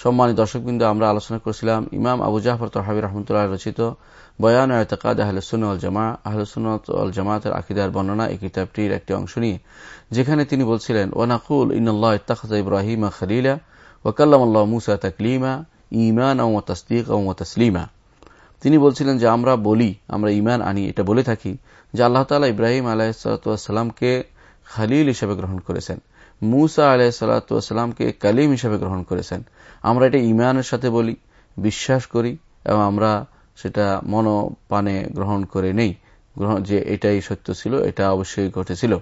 সম্মানিত দর্শকবৃন্দ, আমরা আলোচনা করেছিলাম ইমাম আবু জাফর তহাবি রহমতুল্লাহ রচিত বয়ান এতকাদ আহলসুন আল জামা আহলসুন আল জামাতের আকিদার বর্ণনা এই কিতাবটির একটি অংশ নিয়ে, যেখানে তিনি বলছিলেন ওয়ানাকুল ইন্নআল্লাহ ইত্তাখা ইব্রাহিমা খলিলা ওয়াকাল্লাম মুসা তাকলিমা ইমান ও তসদিক ও তসলিমা। তিনি বলছিলেন যে, আমরা বলি, আমরা ইমান আনি, এটা বলে থাকি যে আল্লাহ তালা ইব্রাহিম আলাহিসাল্লামকে খালিল হিসেবে গ্রহণ করেছেন। মুসা আলাহিসাল্লামকে কালিম হিসেবে গ্রহণ করেছেন। আমরা এটা ইমানের সাথে বলি, বিশ্বাস করি, এবং আমরা সেটা মনোপানে গ্রহণ করে নেই। যে এটাই সত্য ছিল, এটা অবশ্যই ঘটেছিল।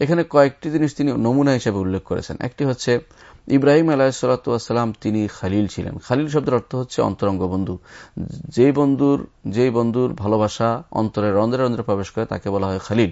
এখানে কয়েকটি জিনিস তিনি নমুনা হিসেবে উল্লেখ করেছেন। একটি হচ্ছে, ইব্রাহিম আলাহিসাল্লাম তিনি খালিল ছিলেন। খালিল শব্দের অর্থ হচ্ছে অন্তরঙ্গ বন্ধু। যে বন্ধুর যে বন্ধুর ভালোবাসা অন্তরের রন্ধ্রে রন্ধ্রে প্রবেশ করে তাকে বলা হয় খালিল।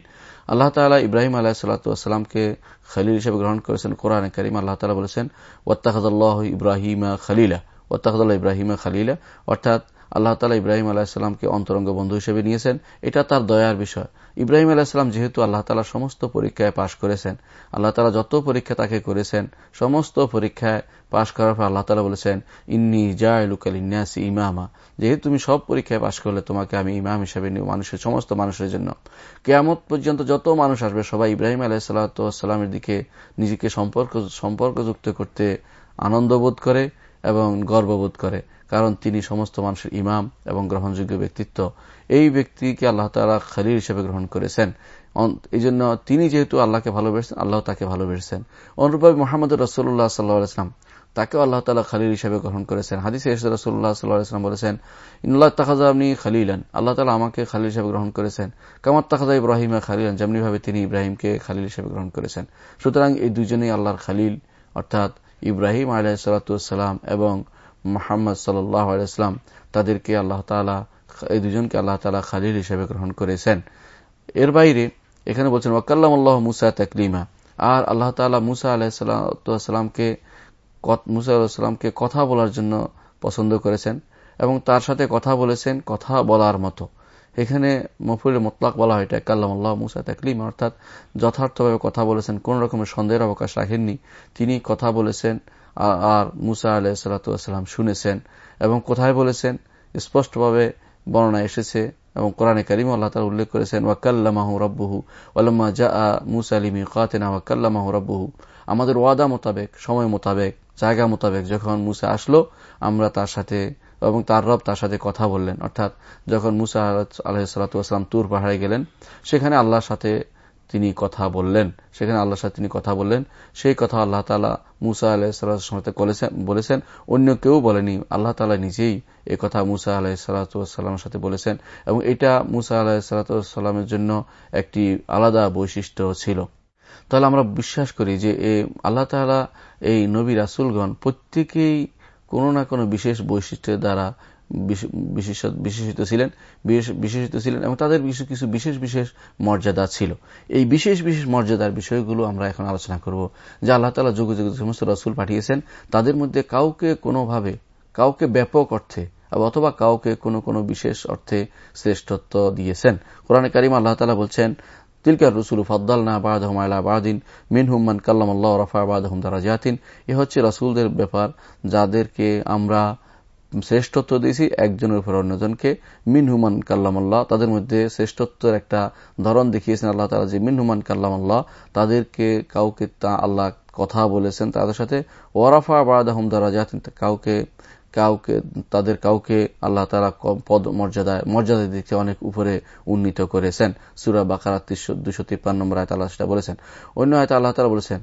আল্লাহ তালা ইব্রাহিম আলাহিসাল্লামকে খালিল হিসেবে গ্রহণ করেছেন কোরআন করিম আল্লাহ তালা বলেছেন ওত্তাহাদুল্লাহ ইব্রাহিমা খালিলা ওত্তাহাদুল্লাহ ইব্রাহিমা খালিলা অর্থাৎ আল্লাহ তালা ইব্রাহিম আলাহিসাল্লামকে অন্তরঙ্গ বন্ধু হিসেবে নিয়েছেন। এটা তার দয়ার বিষয়। ইব্রাহিম আলাহিসাল্লাম যেহেতু আল্লাহ তালা সমস্ত পরীক্ষায় পাশ করেছেন, আল্লাহ তালা যত পরীক্ষা তাকে করেছেন, সমস্ত পরীক্ষায় পাশ করার পর আল্লাহ তালা বলেছেন, ইন্নি জায়লুকাল ইন্যাসি ইমামা। যেহেতু তুমি সব পরীক্ষায় পাশ করলে তোমাকে আমি ইমাম হিসেবে নিব, মানুষের, সমস্ত মানুষের জন্য। কেয়ামত পর্যন্ত যত মানুষ আসবে, সবাই ইব্রাহিম আলাহিসাল্লামের দিকে নিজেকে সম্পর্ক, সম্পর্কযুক্ত করতে আনন্দ বোধ করে। এবং গর্ববোধ করে, কারণ তিনি সমস্ত মানুষের ইমাম এবং গ্রহণযোগ্য ব্যক্তিত্ব। এই ব্যক্তিকে আল্লাহ তালা খালিল হিসেবে গ্রহণ করেছেন। এই জন্য তিনি যেহেতু আল্লাহকে ভালোবেসেন আল্লাহ তাকে ভালোবেসেন অনুরূপভাবে মোহাম্মদ রসুল্লাহ সাল্লাহাম তাকেও আল্লাহ তালা খালিল হিসেবে গ্রহণ করেছেন। হাদিসে রসুল্লাহ সাল্লাহাম বলেছেন ইন্লাহ তাকাজা আপনি খালিলান। আল্লাহ তালা আমাকে খালিল হিসেবে গ্রহণ করেছেন। কামার তাকাজা ইব্রাহিমা খালিলান। যেমনিভাবে তিনি ইব্রাহিমকে খালিল হিসেবে গ্রহণ করেছেন। সুতরাং এই দুজনেই আল্লাহর খালিল, অর্থাৎ ইব্রাহিম আলাহ সালাতাম এবং মোহাম্মদ সাল্লাহ আলাইসলাম তাদেরকে আল্লাহ তালা এই দুজনকে আল্লাহ তালা খালিল হিসেবে গ্রহণ করেছেন। এর বাইরে এখানে বলছেন ওয়াকাল্লাম মুসা তাকলিমা। আর আল্লাহ তালা মুসা আলাহিসাল্লামকে মুসা আলাহিসাল্লামকে কথা বলার জন্য পছন্দ করেছেন এবং তার সাথে কথা বলেছেন কথা বলার মতো। এখানে মফুল মোতলাক বলা হয় এটা কাল্লাম আল্লাহ মুসা তাকলিম, অর্থাৎ যথার্থভাবে কথা বলেছেন, কোন রকমের সন্দেহের অবকাশ রাখেননি। তিনি কথা বলেছেন আর মুসা আলাহ সাল্লাতাম শুনেছেন এবং কোথায় বলেছেন? স্পষ্টভাবে বর্ণনা এসেছে এবং কোরআনে করিম আল্লাহ তালা উল্লেখ করেছেন, ওয়াকাল্লামাহু রব্বহু ওয়াল্লাম্মা জা মুসা আলিমি কাতেনা ওয়াকাল্লামাহু রব্বহু। আমাদের ওয়াদা মোতাবেক, সময় মোতাবেক, জায়গা মোতাবেক যখন মুসা আসলো, আমরা তার সাথে এবং তার রব তার সাথে কথা বললেন। অর্থাৎ যখন মুসা আলাহিসাল্লাম তুর পাহাড়ে গেলেন, সেখানে আল্লাহর সাথে তিনি কথা বললেন। সেখানে আল্লাহর সাথে তিনি কথা বললেন। সেই কথা আল্লাহ তালা মুসা আলাহিসাল্লামের বলেছেন। অন্য কেউ বলেনি। আল্লাহ তালা নিজেই এ কথা মুসা আলাহিসাল্লামের সাথে বলেছেন এবং এটা মুসা আলাহিসাল্লামের জন্য একটি আলাদা বৈশিষ্ট্য ছিল। তাহলে আমরা বিশ্বাস করি যে আল্লাহ তালা এই নবী রাসুলগণ প্রত্যেকেই কোনো না কোনো বিশেষ বৈশিষ্ট্যের দ্বারা বিশেষিত ছিলেন বিশেষিত ছিলেন এবং তাদের কিছু কিছু বিশেষ বিশেষ মর্যাদা ছিল। এই বিশেষ বিশেষ মর্যাদার বিষয়গুলো আমরা এখন আলোচনা করব, যে আল্লাহ তালা যুগ যুগ সমস্ত রসুল পাঠিয়েছেন। তাদের মধ্যে কাউকে কোনোভাবে, কাউকে ব্যাপক অর্থে অথবা কাউকে কোনো কোনো বিশেষ অর্থে শ্রেষ্ঠত্ব দিয়েছেন। কোরআন কারিম আল্লাহ তালা বলছেন তিলকার রসুল ফদ্দাল না বাদহম আল্লাহ বাদিন মিন হুম্মান কাল্লাম আল্লাহ রফা বাদহম দ্বারা জাতিন এ হচ্ছে রসুলদের ব্যাপার, যাদেরকে আমরা শ্রেষ্ঠত্ব দিয়েছি, একজনের উপর অন্যজনকে। মিন হুমান কাল্লাম আল্লাহ তাদের মধ্যে শ্রেষ্ঠত্বের একটা ধরন দেখিয়েছেন আল্লাহ তালা যে মিন হুমান কাল্লাম আল্লাহ তাদেরকে কাউকে তা আল্লাহ কথা বলেছেন তাদের সাথে। ওয়ারাফা বাদাহম দ্বারা জাতিন কাউকে কাউকে, তাদের কাউকে আল্লাহ তালা পদ মর্যাদায় মর্যাদা দিকে অনেক উপরে উন্নীত করেছেন। সুরা বাকার দুশো তিপ্পান্ন নম্বর আয়তা আল্লাহ সেটা বলেছেন। অন্য আয়তা আল্লাহ তালা বলেছেন,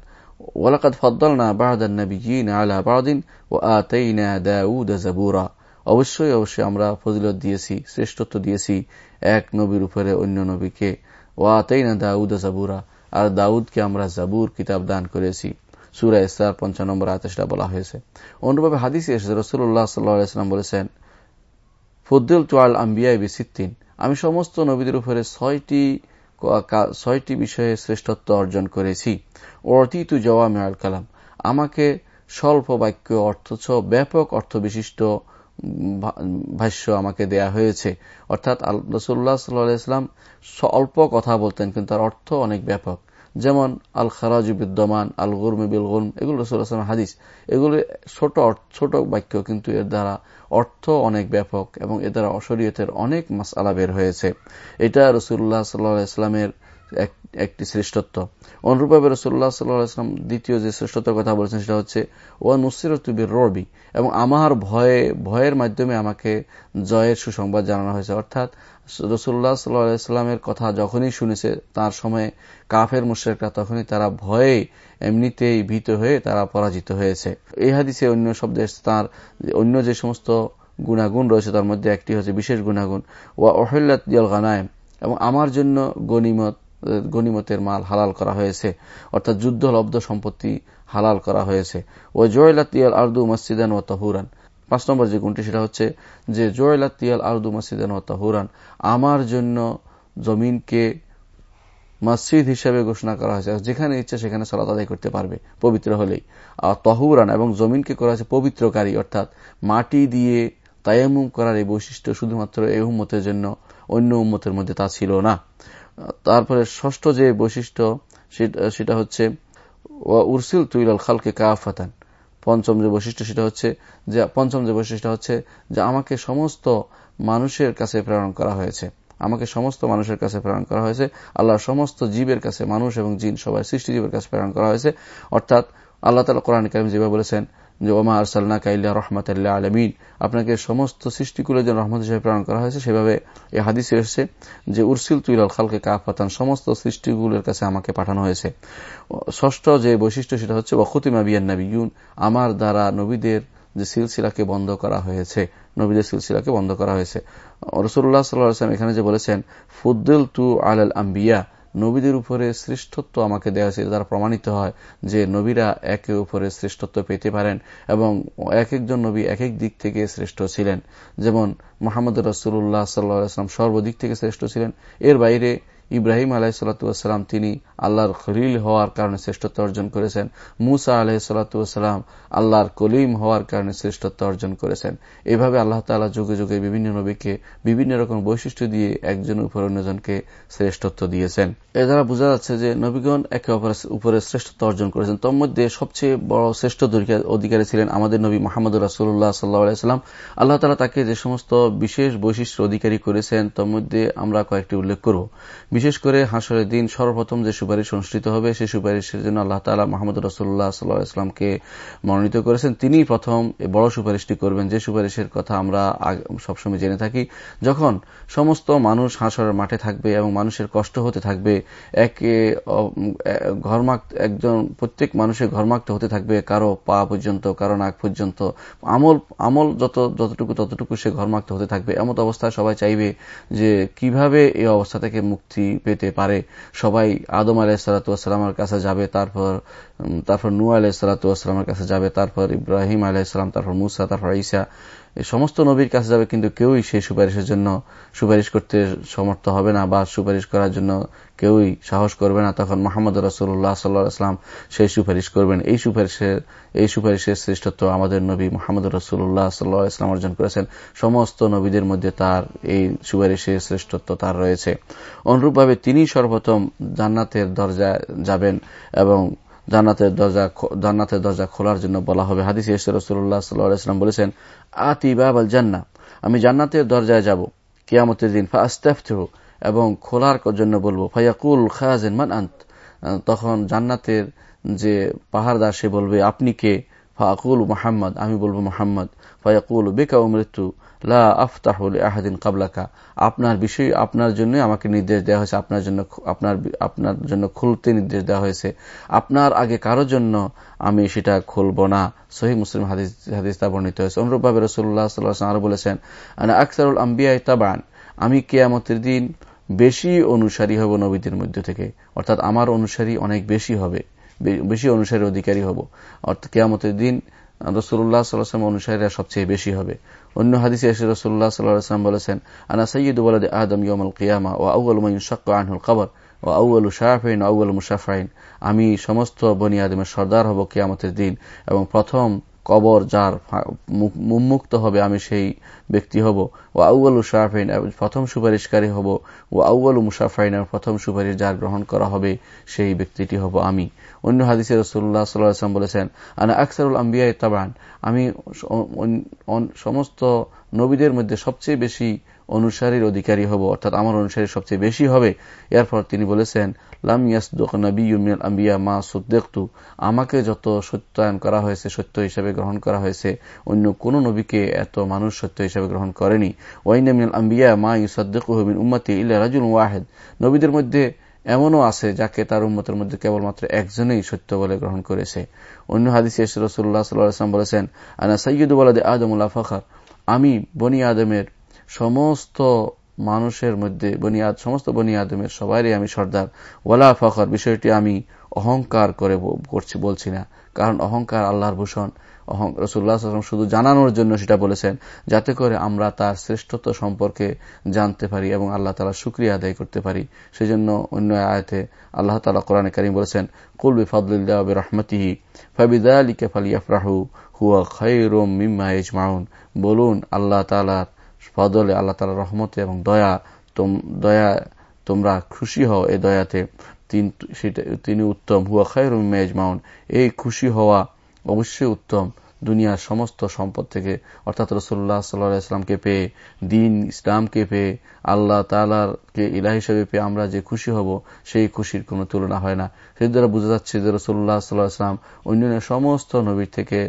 ওয়ালাকাদ ফদ্দালনা বাহাদান নবীন আলা বাদিন ও আতাইনা দাউদ জাবুরা অবশ্যই অবশ্যই আমরা ফজিলত দিয়েছি, শ্রেষ্ঠত্ব দিয়েছি এক নবীর উপরে অন্য নবীকে। ও আতাইনা দাউদ জাবুরা আর দাউদকে আমরা জাবুর কিতাব দান করেছি। সুরা ইসলার পঞ্চান্ন নম্বর আয়তে বলা হয়েছে। অনুরূপে হাদিসে এসেছে রসুল্লাহ সাল্লাহাম বলেছেন, ফদ্দুল চোয়াল আম্বিয়া বিসিদ্দিন আমি সমস্ত নবীদের উপরে ছয়টি ছয়টি বিষয়ে শ্রেষ্ঠত্ব অর্জন করেছি। অতীতু জওয়া মেয়াল কালাম। আমাকে স্বল্প বাক্য অর্থ ব্যাপক অর্থ বিশিষ্ট ভাষ্য আমাকে দেয়া হয়েছে। অর্থাৎ রসুল্লাহ সাল্লাহাম অল্প কথা বলতেন, কিন্তু তার অর্থ অনেক ব্যাপক। যেমন আল খারাজ বিদ্যমান আল গুরমে বিল গুরম এগুলো রসুল্লাহাম হাদিস। এগুলো ছোট ছোট বাক্য, কিন্তু এর দ্বারা অর্থ অনেক ব্যাপক এবং এর দ্বারা অশরীয়তের অনেক মাসালা বের হয়েছে। এটা রসুল্লাহ সাল্লাহ ইসলামের একটি শ্রেষ্ঠত্ব। অনুরূপভাবে রসুল্লাহ সাল্লাম দ্বিতীয় যে শ্রেষ্ঠত্বের কথা বলেছেন সেটা হচ্ছে ও নুসির তুবির রবি এবং আমার ভয়ে, ভয়ের মাধ্যমে আমাকে জয়ের সুসংবাদ জানানো হয়েছে। অর্থাৎ রসুল্লাহ সাল্লাহামের কথা যখনই শুনেছে, তার সময়ে কাফের, মুশ্রেকরা তখনই তারা ভয়ে এমনিতেই ভীত হয়ে তারা পরাজিত হয়েছে। এই হাদিসে অন্য শব্দে তার অন্য যে সমস্ত গুণাগুণ রয়েছে তার মধ্যে একটি হচ্ছে বিশেষ গুণাগুণ। ওয়া ওহল্লাত গানায়ম এবং আমার জন্য গনিমত গনিমতের মাল হালাল করা হয়েছে। অর্থাৎ যুদ্ধলব্ধ সম্পত্তি হালাল করা হয়েছে। ও জয়লাতিয়াল আর্দু মসজিদান ও তহুরান। পাঁচ নম্বর যে গুণটি, সেটা হচ্ছে যে জয়লাতিয়াল আর্দু মসজিদান ও তহুরান, আমার জন্য জমিনকে মসজিদ হিসেবে ঘোষণা করা হয়েছে। যেখানে ইচ্ছা সেখানে সালাত আদায় করতে পারবে, পবিত্র হলেই। আর তহুরান এবং জমিনকে করা হয়েছে পবিত্রকারী, অর্থাৎ মাটি দিয়ে তায়ামুম করার এই বৈশিষ্ট্য শুধুমাত্র এই উম্মতের জন্য, অন্য উম্মতের মধ্যে তা ছিল না। তারপরে ষষ্ঠ যে বৈশিষ্ট্য, সেটা হচ্ছে উরসিল তুইলাল খালকে কাফাতান। পঞ্চম যে বৈশিষ্ট্য, সেটা হচ্ছে, যে, পঞ্চম যে বৈশিষ্ট্য হচ্ছে, যে, আমাকে সমস্ত মানুষের কাছে প্রেরণ করা হয়েছে। আমাকে সমস্ত মানুষের কাছে প্রেরণ করা হয়েছে। আল্লাহর সমস্ত জীবের কাছে, মানুষ এবং জিন সবাই সৃষ্টিজীবের কাছে প্রেরণ করা হয়েছে। অর্থাৎ আল্লাহ তালা কোরআন কারিম যেভাবে বলেছেন যে, ওমা আরসাল্লা কাইল্লা রহমতাল্লাহ আলমিন আপনাকে সমস্ত সৃষ্টিগুলোর জন্য রহমত হিসেবে প্রেরণ করা হয়েছে। সেভাবে এই হাদিসে এসছে যে উরসিল তুইলাল খালকে কাফাতান। সমস্ত সৃষ্টিগুলোর কাছে আমাকে পাঠানো হয়েছে। ষষ্ঠ যে বৈশিষ্ট্য সেটা হচ্ছে ওখতিমা বিয়ান নবীন আমার দ্বারা নবীদের যে সিলসিলাকে বন্ধ করা হয়েছে, নবীদের সিলসিলাকে বন্ধ করা হয়েছে। রসুল্লাহ সাল্লাম এখানে যে বলেছেন ফুদ্দুল তু আল আল আম্বিয়া। নবীদের উপরে শ্রেষ্ঠত্ব আমাকে দেওয়া হয়েছে তারা প্রমাণিত হয় যে নবীরা একে উপরে শ্রেষ্ঠত্ব পেতে পারেন এবং এক একজন নবী এক এক দিক থেকে শ্রেষ্ঠ ছিলেন। যেমন মোহাম্মদ রসুল্লাহ সাল্লাম সর্বদিক থেকে শ্রেষ্ঠ ছিলেন, এর বাইরে ইব্রাহিম আলাহিসাল্লাম তিনি আল্লাহর খলিল হওয়ার কারণে শ্রেষ্ঠত্ব অর্জন করেছেন। মুসা আলাহিসাল্লাম আল্লাহর কলিম হওয়ার কারণে শ্রেষ্ঠত্ব অর্জন করেছেন। এভাবে আল্লাহ তালা যুগে যুগে বিভিন্ন নবীকে বিভিন্ন রকম বৈশিষ্ট্য দিয়ে একজন উপর অন্যজনকে শ্রেষ্ঠত্ব দিয়েছেন। এ দ্বারা বোঝা যাচ্ছে যে নবীগণ একে অপরের উপরে শ্রেষ্ঠত্ব অর্জন করেছেন। তোর মধ্যে সবচেয়ে বড় শ্রেষ্ঠ অধিকারী ছিলেন আমাদের নবী মাহমুদ রাসুল্লাহ সাল্লাহাম আল্লাহ তালা তাকে যে সমস্ত বিশেষ বৈশিষ্ট্য অধিকারী করেছেন তোর মধ্যে আমরা কয়েকটি উল্লেখ করব। বিশেষ করে হাসরের দিন সর্বপ্রথম যে সুপারিশ অনুষ্ঠিত হবে, সেই সুপারিশের জন্য আল্লাহ তালা মোহাম্মদ রসুল্লাহ সাল্লাহ ইসলামকে মনোনীত করেছেন। তিনি প্রথম বড় সুপারিশটি করবেন। যে সুপারিশের কথা আমরা সবসময় জেনে থাকি, যখন সমস্ত মানুষ হাসরের মাঠে থাকবে এবং মানুষের কষ্ট হতে থাকবে, একে ঘরমাক একজন, প্রত্যেক মানুষের ঘরমাক্ত হতে থাকবে, কারও পা পর্যন্ত, কারও নাক পর্যন্ত। আমল আমল যত, যতটুকু ততটুকু সে ঘরমাক্ত হতে থাকবে। এমত অবস্থায় সবাই চাইবে যে কীভাবে এই অবস্থা থেকে মুক্তি পেতে পারে। সবাই আদম আলাহিসাল্লামের কাছে যাবে, তারপর তারপর নু আলাহিসাল্লামের কাছে যাবে, তারপর ইব্রাহিম আলাহিসাম তারপর মুসা, তারপর ঈসা সমস্ত নবীর কাছে যাবে, কিন্তু কেউই সেই সুপারিশের জন্য সুপারিশ করতে সমর্থ হবে না বা সুপারিশ করার জন্য কেউই সাহস করবে না। তখন মোহাম্মদ রসুল্লাহ সাল্লাহাম সেই সুপারিশ করবেন। এই সুপারিশের এই সুপারিশের শ্রেষ্ঠত্ব আমাদের নবী মোহাম্মদ রসুল্লাহ সাল্লাহ ইসলাম অর্জন করেছেন। সমস্ত নবীদের মধ্যে তার এই সুপারিশের শ্রেষ্ঠত্ব তার রয়েছে। অনুরূপভাবে তিনি সর্বপ্রথম জান্নাতের দরজায় যাবেন এবং জান্নাতের দরজা জান্নাতের দরজা খোলার জন্য বলা হবে। হাদিস রসুল্লাহ সাল্লাহাম বলেছেন, আতি বাবাল জান্না আমি জান্নাতের দরজায় যাব, কিয়ামতের দিন এবং খোলার জন্য বলব ফাইয়াকুল খাজ মান আন্ত তখন জান্নাতের যে পাহাড়দার সে বলবে, আপনি কে? ফাকুল মোহাম্মদ আমি বলব মোহাম্মদ ফায়াকুল বেকা মৃত্যু লা আফতাহুল আহাদিন কাবলাকা আপনার বিষয় আপনার জন্য আমাকে নির্দেশ দেওয়া হয়েছে, আপনার জন্য আপনার আপনার জন্য খুলতে নির্দেশ দেওয়া হয়েছে। আপনার আগে কারোর জন্য আমি সেটা খুলব না। সহি মুসলিম হাদিস হাদিস তা বর্ণিত হয়েছে। অনুরূপভাবে রসুল্লাহ সাল্লাহ আরও বলেছেন আকসারুল আম্বিয়া তাবান আমি কেয়ামতের দিন বেশি অনুসারী হব নবীদের মধ্য থেকে। অর্থাৎ আমার অনুসারী অনেক বেশি হবে। বেশি অনুসারী অধিকারী হব। অর্থাৎ কেয়ামতের দিন রসুল্লাহ সাল্লাম অনুসারীরা সবচেয়ে বেশি হবে। অন্য হাদিসে এসে রসুল্লাহ সাল্লাম বলেছেন, আনা সৈয়দ বলাদ আদম ইয়মল কিয়ামা ও আউ্ল শক্ক আনহুল কবর ও আউ্ল শাহফাইন আউ্ল মুসাফাইন আমি সমস্ত বনিয়াদমের সর্দার হব কেয়ামতের দিন এবং প্রথম কবর যার মুমুক্ত হবে আমি সেই ব্যক্তি হব। ও আউ্বাল মুসাফাইন প্রথম সুপারিশকারী হব। ও আউ্বাল মুসাফাইন প্রথম সুপারিশ যার গ্রহণ করা হবে সেই ব্যক্তিটি হব আমি। অন্য হাদিসে রসুল্লাহ সাল্লাম বলেছেন, আনা আকসারুল আম্বিয়া তাবান আমি সমস্ত নবীদের মধ্যে সবচেয়ে বেশি অনুসারীর অধিকারী হব, অর্থাৎ আমার অনুসারী সবচেয়ে বেশি হবে। এরপর তিনি বলেছেন, লাম ইয়াসদুক আম্বিয়া মা সুদ্দেকতু। আমাকে যত সত্যায়ন করা হয়েছে, সত্য হিসাবে গ্রহণ করা হয়েছে, অন্য কোন নবীকে এত মানুষ সত্য হিসাবে গ্রহণ করেনি। ওয়াইনামিনাল আম্বিয়া মা ইউসাদ্দেকুহমিন উম্মতি ইল্লা রাজুল ওয়াহেদ। নবীদের মধ্যে এমনও আছে, যাকে তার উন্মতের মধ্যে কেবলমাত্র একজনেই সত্য বলে গ্রহণ করেছে। অন্য হাদিসে রসুল্লাহ সাল্লাম বলেছেন, আনা সৈয়দ আদমুল্লাহ ফখর আমি বনি আদমের সমস্ত মানুষের মধ্যে বনিয়াদ সমস্ত বনিয়াদমের সবারই আমি সর্দার। ওয়ালা ফখর, বিষয়টি আমি অহংকার করে করছি, বলছি না। কারণ অহংকার আল্লাহর ভূষণ। রসুল্লাহ শুধু জানানোর জন্য সেটা বলেছেন, যাতে করে আমরা তার শ্রেষ্ঠত্ব সম্পর্কে জানতে পারি এবং আল্লাহ তালা সুক্রিয়া আদায় করতে পারি। সেজন্য অন্য আয়তে আল্লাহ তালা কোরআনে কারিম বলেছেন কুলবি ফদুল্লাহ রহমতিহি ফাবিদা আলিকে ফালিয়াফরাহু, হুয়া খাই খৈরম মিম্মা ইজমাউন বলুন, আল্লাহ তালার ফদলে আল্লাহ তালা রহমতে এবং দয়া দয়া তোমরা খুশি হও এই দয়াতে। তিনি উত্তম। হুয়া খৈরম মেজমাউন এই খুশি হওয়া অবশ্যই উত্তম। দুনিয়ার সমস্ত সম্পদ থেকে, অর্থাৎ রসুল্লাহ সাল্লাহ ইসলামকে পেয়ে, দিন ইসলামকে পেয়ে, আল্লাহ তালারকে ইলা হিসেবে পেয়ে আমরা যে খুশি হব, সেই খুশির কোনো তুলনা হয় না। সেই দ্বারা বোঝা যাচ্ছে যে রসুল্লাহ সাল্লাহাম অন্যান্য সমস্ত নবীর থেকে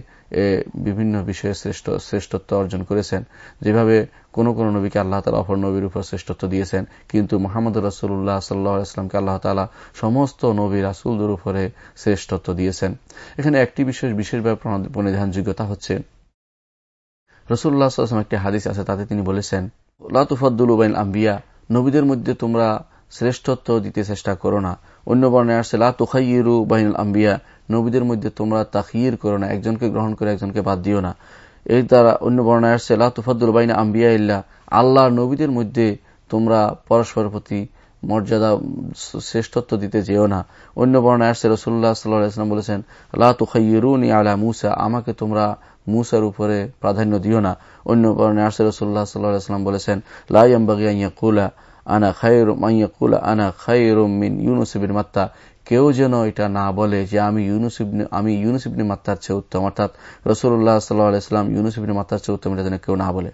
বিভিন্ন বিষয়ে শ্রেষ্ঠ, শ্রেষ্ঠত্ব অর্জন করেছেন। যেভাবে কোন কোন নবীকে আল্লাহ তালা অপর নবীর উপর শ্রেষ্ঠত্ব দিয়েছেন, কিন্তু মোহাম্মদ রসুল্লাহ সাল্লাহ ইসলামকে আল্লাহ তালা সমস্ত নবী রাসুলদের উপরে শ্রেষ্ঠত্ব দিয়েছেন। এখানে একটি বিশেষ বিশেষভাবে প্রণিধানযোগ্যতা হচ্ছে রসুল্লাহ একটি হাদিস আছে, তাতে তিনি বলেছেন লাতুফদ্দুল উবাইন আম্বিয়া নবীদের মধ্যে তোমরা শ্রেষ্ঠত্ব দিতে চেষ্টা করো না। অন্য বর্ণে আসছে লাতুখাইরু বাইন আম্বিয়া নবীদের মধ্যে তোমরা তাকির করো না, একজনকে গ্রহণ করে একজনকে বাদ দিও না। এর দ্বারা অন্য বর্ণায় আসছে লাতুফাদুল বাইনা আম্বিয়া ইল্লা আল্লাহ নবীদের মধ্যে তোমরা পরস্পর প্রতি মর্যাদা, শ্রেষ্ঠত্ব দিতে যেও না। অন্য বর্ণায় আসছে রসুল্লাহ সাল্লাম বলেছেন লাতুখাইরুনি আলা মুসা আমাকে তোমরা মুসার উপরে প্রাধান্য দিও না। অন্য কারণে আসছে রসুল্লাহ সাল্লাম বলেছেন লাইয়াম্বাগিয়া কুলা আনা খায়রম মাইয়াকুলা আনা খায়রম মিন ইউনুসিবিন মাত্তা কেউ যেন এটা না বলে যে আমি ইউনুসিবনে আমি ইউনুসিবনে মাত্তার চেয়ে উত্তম, অর্থাৎ রসুল্লাহ সাল্লাহ আলাইসলাম ইউনুসিবনে মাত্তার চেয়ে উত্তম এটা যেন কেউ না বলে।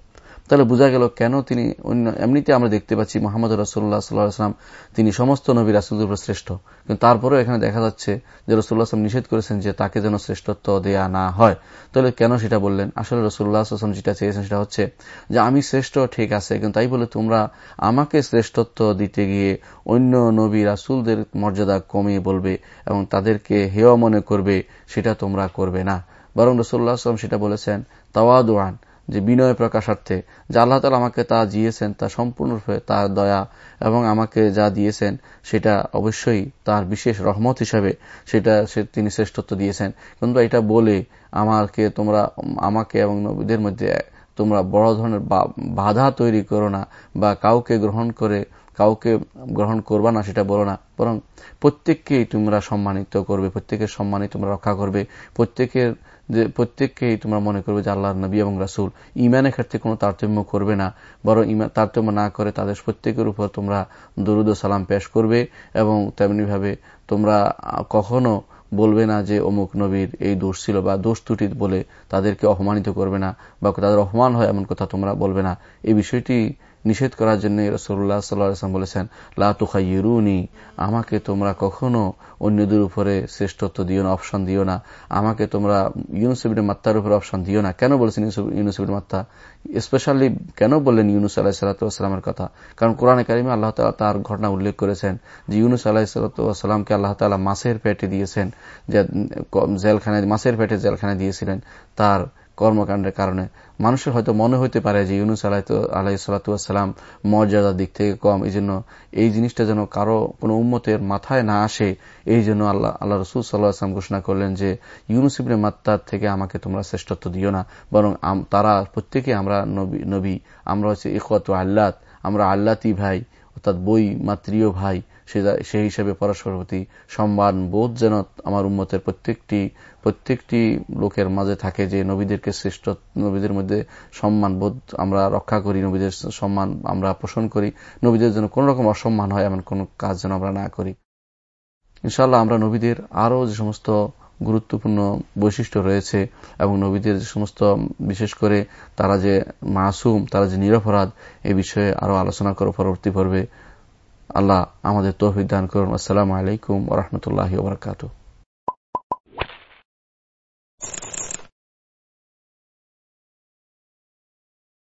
তাহলে বোঝা গেল কেন তিনি অন্য, এমনিতে আমরা দেখতে পাচ্ছি মোহাম্মদ রসুল্লাহ সাল্লাহাম তিনি সমস্ত নবী রাসুলের উপর শ্রেষ্ঠ। কিন্তু তারপরেও এখানে দেখা যাচ্ছে যে রসুল্লাহ আসলাম নিষেধ করেছেন যে তাকে যেন শ্রেষ্ঠত্ব দেয়া না হয়। তাহলে কেন সেটা বললেন? আসলে রসুল্লাহ আসলাম যেটা চেয়েছেন সেটা হচ্ছে যে আমি শ্রেষ্ঠ, ঠিক আছে, কিন্তু তাই বলে তোমরা আমাকে শ্রেষ্ঠত্ব দিতে গিয়ে অন্য নবী রাসুলদের মর্যাদা কমিয়ে বলবে এবং তাদেরকে হেয় মনে করবে, সেটা তোমরা করবে না। বরং রসুল্লাহ আসলাম সেটা বলেছেন তাওয়াদোয়ান যে বিনয় প্রকাশার্থে, যা আল্লাহ তালা আমাকে তা দিয়েছেন, তা সম্পূর্ণরূপে তার দয়া এবং আমাকে যা দিয়েছেন, সেটা অবশ্যই তার বিশেষ রহমত হিসাবে সেটা সে তিনি শ্রেষ্ঠত্ব দিয়েছেন। কিন্তু এটা বলে আমাকে তোমরা, আমাকে এবং নবীদের মধ্যে তোমরা বড় ধরনের বাধা তৈরি করো না বা কাউকে গ্রহণ করে, কাউকে গ্রহণ করবা না সেটা বলো না। বরং প্রত্যেককেই তোমরা সম্মানিত করবে, প্রত্যেকের সম্মানিত তোমরা রক্ষা করবে। প্রত্যেকের যে প্রত্যেককেই তোমরা মনে করবে যে আল্লাহর নবী এবং রাসুল। ইমানের ক্ষেত্রে কোনো তারতম্য করবে না, বরং তারতম্য না করে তাদের প্রত্যেকের উপর তোমরা দরুদ সালাম পেশ করবে এবং তেমনিভাবে তোমরা কখনো বলবে না যে অমুক নবীর এই দোষ ছিল বা দোষ ত্রুটি বলে তাদেরকে অপমানিত করবে না বা তাদের অপমান হয় এমন কথা তোমরা বলবে না। এই বিষয়টি নিষেধ করার জন্য রসুল্লাহ সাল্লাম বলেছেন লাতুখাইরুনি আমাকে তোমরা কখনো অন্যদের উপরে শ্রেষ্ঠত্ব দিও না, অপশন দিও না। আমাকে তোমরা ইউনুসিবিন মাত্রার উপরে অপশন দিও না। কেন বলেছেন ইউনুসিবিন মাত্রা স্পেশালি কেন বললেন ইউনুস আলাহ সাল্লাতামের কথা? কারণ কোরআন কারিমে আল্লাহ তালা তার ঘটনা উল্লেখ করেছেন যে ইউনুস আলাহ সাল্লাতামকে আল্লাহ তালা মাসের পেটে দিয়েছেন, যে জেলখানায় মাসের পেটে জেলখানায় দিয়েছিলেন। তার কর্মকাণ্ডের কারণে। মানুষের হয়তো মনে হইতে পারে যে ইউনুস আলাহ সালাতাম মর্যাদার দিক থেকে কম। এই জন্য এই জিনিসটা যেন কারও কোনো উম্মতের মাথায় না আসে, এই জন্য আল্লাহ আল্লাহ রসুল সাল্লাহ আসলাম ঘোষণা করলেন যে, ইউনুস ইবনে মাত্তার থেকে আমাকে তোমরা শ্রেষ্ঠত্ব দিও না। বরং তারা প্রত্যেকে আমরা নবী নবী। আমরা হচ্ছে ইকত আল্লাহ আমরা আল্লাতি ভাই, অর্থাৎ বই মাতৃয় ভাই। সেই হিসেবে পরস্পর প্রতি সম্মান বোধ যেন আমার উন্মতের প্রত্যেকটি প্রত্যেকটি লোকের মাঝে থাকে যে নবীদেরকে শ্রেষ্ঠ, নবীদের মধ্যে সম্মান বোধ আমরা রক্ষা করি, নবীদের সম্মান আমরা পোষণ করি, নবীদের যেন কোন রকম অসম্মান হয় এমন কোন কাজ যেন আমরা না করি। ইনশাল্লাহ আমরা নবীদের আরও যে সমস্ত গুরুত্বপূর্ণ বৈশিষ্ট্য রয়েছে এবং নবীদের যে সমস্ত, বিশেষ করে তারা যে মাসুম, তারা যে নিরপরাধ, এ বিষয়ে আরও আলোচনা করো পরবর্তী পর্বে। আল্লাহ আমাদের তৌফিক দান করুন। আসসালামু আলাইকুম ওরহমতুল্লাহ ওবরাকাতু